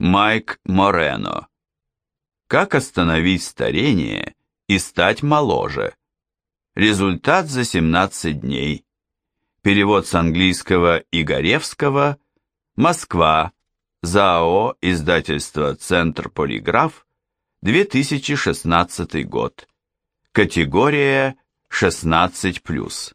Майк Морено. Как остановить старение и стать моложе? Результат за 17 дней. Перевод с английского Игоревского. Москва. ЗАО издательство «Центр Полиграф», 2016 год. Категория 16+.